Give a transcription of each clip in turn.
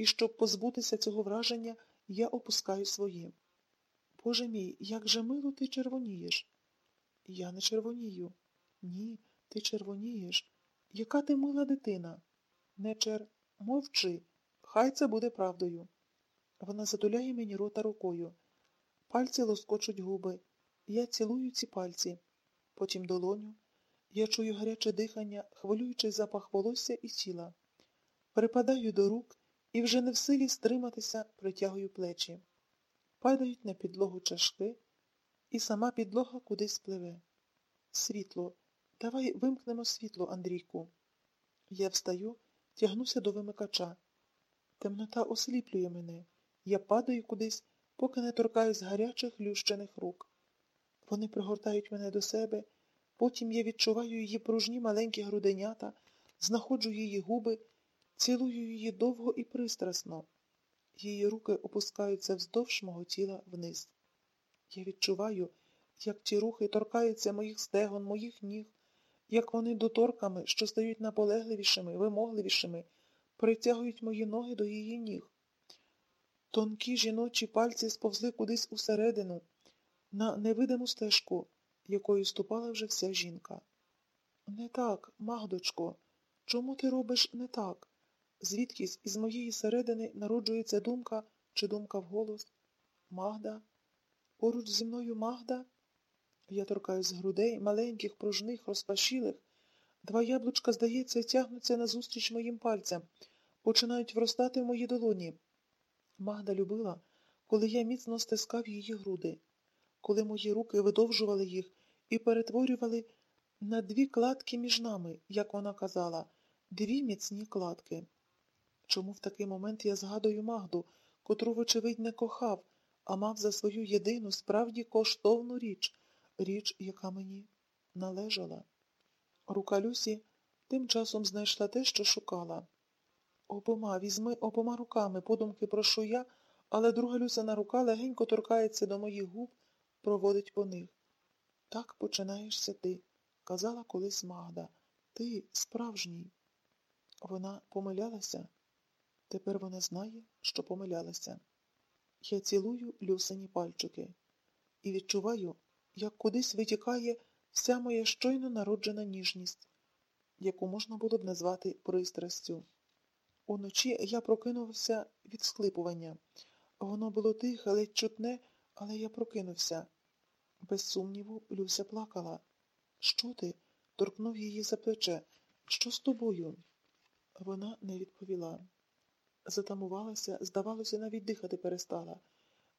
і щоб позбутися цього враження, я опускаю своє. Боже мій, як же мило ти червонієш. Я не червонію. Ні, ти червонієш. Яка ти мила дитина? Не чер... Мовчи. Хай це буде правдою. Вона затуляє мені рота рукою. Пальці лоскочуть губи. Я цілую ці пальці, потім долоню. Я чую гаряче дихання, хвилюючий запах волосся і тіла. Припадаю до рук і вже не в силі стриматися, притягую плечі. Падають на підлогу чашки, і сама підлога кудись пливе. Світло. Давай вимкнемо світло, Андрійку. Я встаю, тягнуся до вимикача. Темнота осліплює мене. Я падаю кудись, поки не торкаюсь гарячих лющених рук. Вони пригортають мене до себе, потім я відчуваю її пружні маленькі груденята, знаходжу її губи, цілую її довго і пристрасно. Її руки опускаються вздовж мого тіла вниз. Я відчуваю, як ті рухи торкаються моїх стегон, моїх ніг, як вони доторками, що стають наполегливішими, вимогливішими, притягують мої ноги до її ніг. Тонкі жіночі пальці сповзли кудись усередину, на невидиму стежку, якою ступала вже вся жінка. Не так, Магдочко, чому ти робиш не так? Звідкись із моєї середини народжується думка чи думка вголос? Магда? Поруч зі мною Магда? Я торкаюсь грудей, маленьких, пружних, розпашілих. Два яблучка, здається, тягнуться назустріч моїм пальцям, починають вростати в мої долоні. Магда любила, коли я міцно стискав її груди, коли мої руки видовжували їх і перетворювали на дві кладки між нами, як вона казала, дві міцні кладки. Чому в такий момент я згадую Магду, котру, вочевидь, не кохав, а мав за свою єдину, справді коштовну річ, річ, яка мені належала? Рука Люсі тим часом знайшла те, що шукала. Обома, візьми обома руками, подумки прошу я, але друга Люсина рука легенько торкається до моїх губ, проводить по них. Так починаєшся ти, казала колись Магда. Ти справжній. Вона помилялася. Тепер вона знає, що помилялася. Я цілую Люсині пальчики і відчуваю, як кудись витікає вся моя щойно народжена ніжність, яку можна було б назвати пристрастю. Уночі я прокинувся від схлипування. Воно було тихе, ледь чутне, але я прокинувся. Без сумніву, Люся плакала. Що ти? торкнув її за плече. Що з тобою? Вона не відповіла. Затамувалася, здавалося, навіть дихати перестала.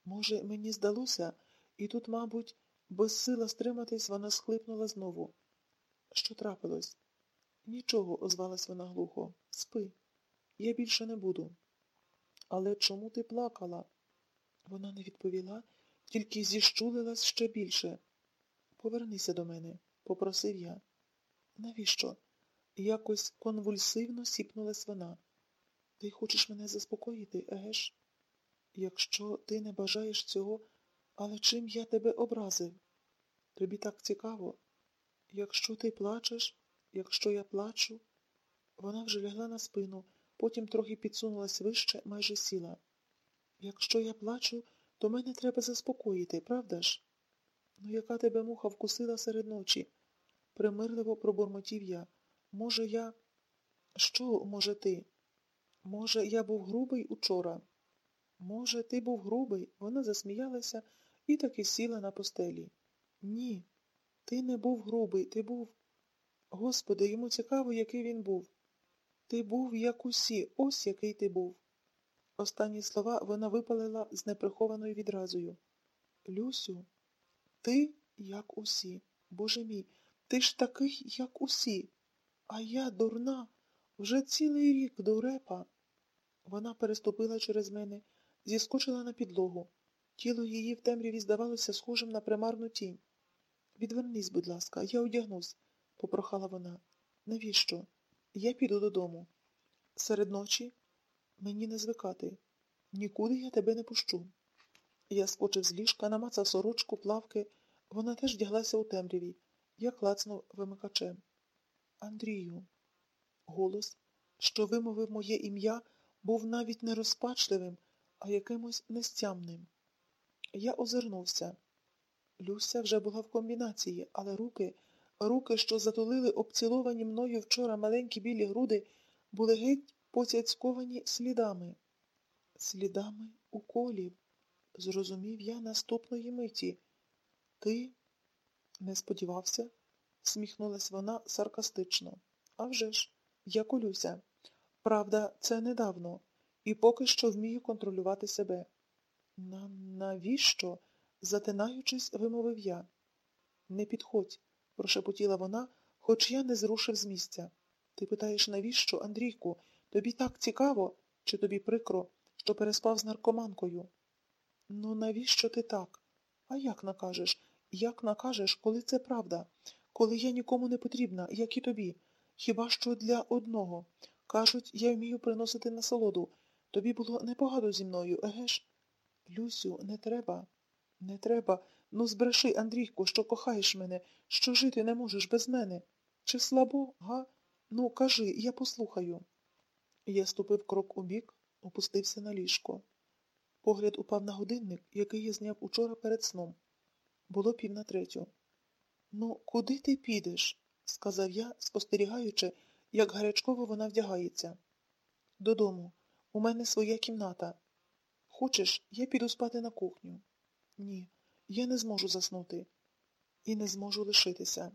Може, мені здалося, і тут, мабуть, безсила стриматись, вона схлипнула знову. Що трапилось? Нічого, озвалась вона глухо. Спи. Я більше не буду. Але чому ти плакала? Вона не відповіла, тільки зіщулилась ще більше. Повернися до мене, попросив я. Навіщо? Якось конвульсивно сіпнулась вона. Ти хочеш мене заспокоїти, егеш? Якщо ти не бажаєш цього, але чим я тебе образив? Тобі так цікаво. Якщо ти плачеш, якщо я плачу, вона вже лягла на спину, потім трохи підсунулась вище, майже сіла. Якщо я плачу, то мене треба заспокоїти, правда ж? Ну, яка тебе муха вкусила серед ночі? Примирливо пробурмотів я. Може, я. Що, може, ти? Може, я був грубий учора? Може, ти був грубий? Вона засміялася і таки сіла на постелі. Ні, ти не був грубий, ти був. Господи, йому цікаво, який він був. Ти був, як усі, ось який ти був. Останні слова вона випалила з неприхованою відразою. Люсю, ти, як усі. Боже мій, ти ж такий, як усі. А я, дурна, вже цілий рік дурепа. Вона переступила через мене, зіскочила на підлогу. Тіло її в темряві здавалося схожим на примарну тінь. Відвернись, будь ласка, я одягнусь, попрохала вона. Навіщо? Я піду додому. Серед ночі мені не звикати. Нікуди я тебе не пущу. Я скочив з ліжка, намацав сорочку, плавки. Вона теж вдяглася у темряві. Я клацнув вимикачем. Андрію. Голос, що вимовив моє ім'я, був навіть не розпачливим, а якимось нестямним. Я озирнувся. Люся вже була в комбінації, але руки, руки, що затулили обціловані мною вчора маленькі білі груди, були геть поцяцьковані слідами. Слідами уколів, зрозумів я наступної миті. Ти не сподівався? сміхнулась вона саркастично. А вже ж, я колюся. Правда, це недавно, і поки що вмію контролювати себе. На навіщо? затинаючись, вимовив я. Не підходь, прошепотіла вона, хоч я не зрушив з місця. Ти питаєш, навіщо, Андрійку? Тобі так цікаво, чи тобі прикро, що переспав з наркоманкою? Ну, навіщо ти так? А як накажеш? Як накажеш, коли це правда? Коли я нікому не потрібна, як і тобі? Хіба що для одного? Кажуть, я вмію приносити насолоду. Тобі було непогано зі мною, еге ж? Люсю, не треба. Не треба. Ну, збреши, Андрійко, що кохаєш мене, що жити не можеш без мене. Чи слабо, га? Ну, кажи, я послухаю. Я ступив крок у бік, опустився на ліжко. Погляд упав на годинник, який я зняв учора перед сном. Було пів на третю. Ну, куди ти підеш? сказав я, спостерігаючи, як гарячково вона вдягається. Додому. У мене своя кімната. Хочеш, я піду спати на кухню? Ні, я не зможу заснути. І не зможу лишитися.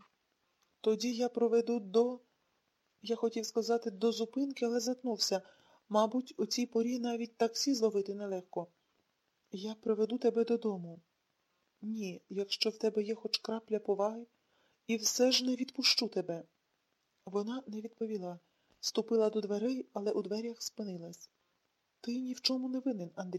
Тоді я проведу до. Я хотів сказати до зупинки, але затнувся. Мабуть, у цій порі навіть таксі зловити нелегко. Я приведу тебе додому. Ні, якщо в тебе є хоч крапля поваги, і все ж не відпущу тебе. Вона не відповіла, ступила до дверей, але у дверях спинилась. Ти ні в чому не винен, Андрій.